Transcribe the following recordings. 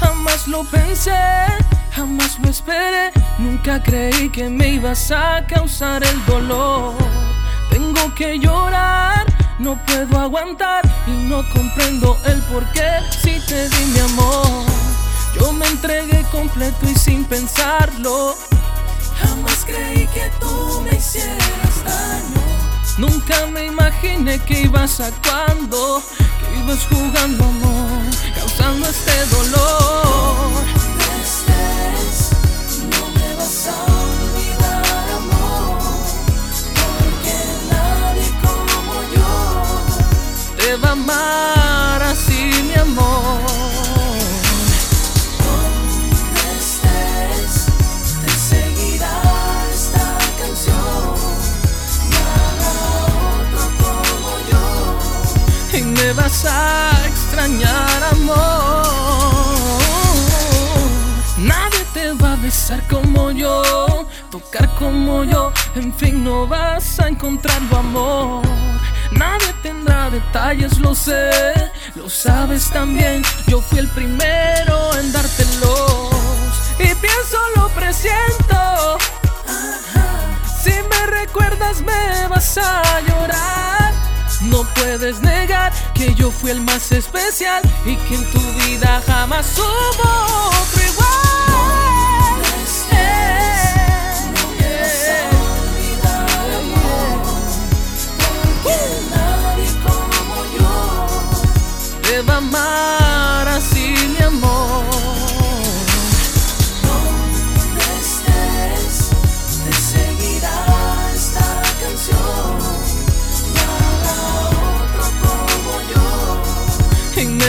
Jamás lo pensé, jamás lo esperé. Nunca creí que me ibas a causar el dolor. Tengo que llorar, no puedo aguantar y no comprendo el por qué. Si te di mi amor, yo me entregué completo y sin pensarlo. Jamás creí que tú me hicieras daño. Nunca me imaginé que ibas actuando, que ibas jugando amor, causando este dolor. No me vas a olvidar, amor, porque nadie como yo te va a Y me vas a extrañar, amor. Nadie te va a besar como yo, tocar como yo. En fin, no vas a encontrarlo, amor. Nadie tendrá detalles, lo sé, lo sabes también. Yo fui el primero en dártelos. Y pienso, lo presiento. Si me recuerdas me vas a llorar. No puedes negar que yo fui el más especial y que en tu vida jamás hubo otro igual. Te va a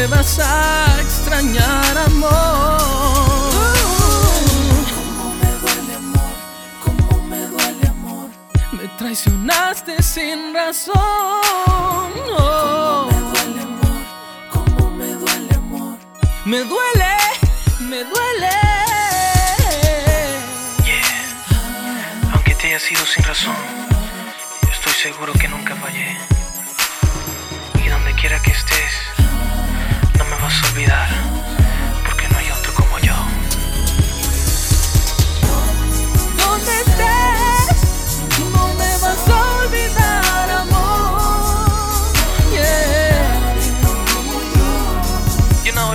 me vas a extrañar, amor. Cómo me duele, amor. Cómo me duele, amor. Me traicionaste sin razón. Oh. me duele, amor. Cómo me duele, amor. Me duele, me duele. Yeah. Aunque te haya sido sin razón, estoy seguro que nunca fallé. Y donde quiera que estés,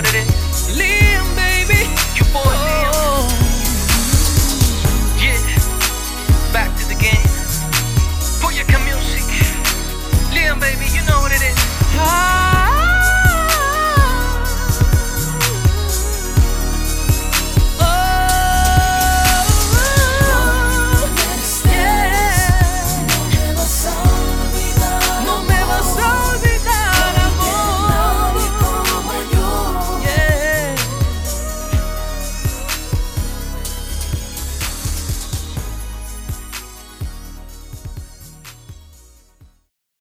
wanted it.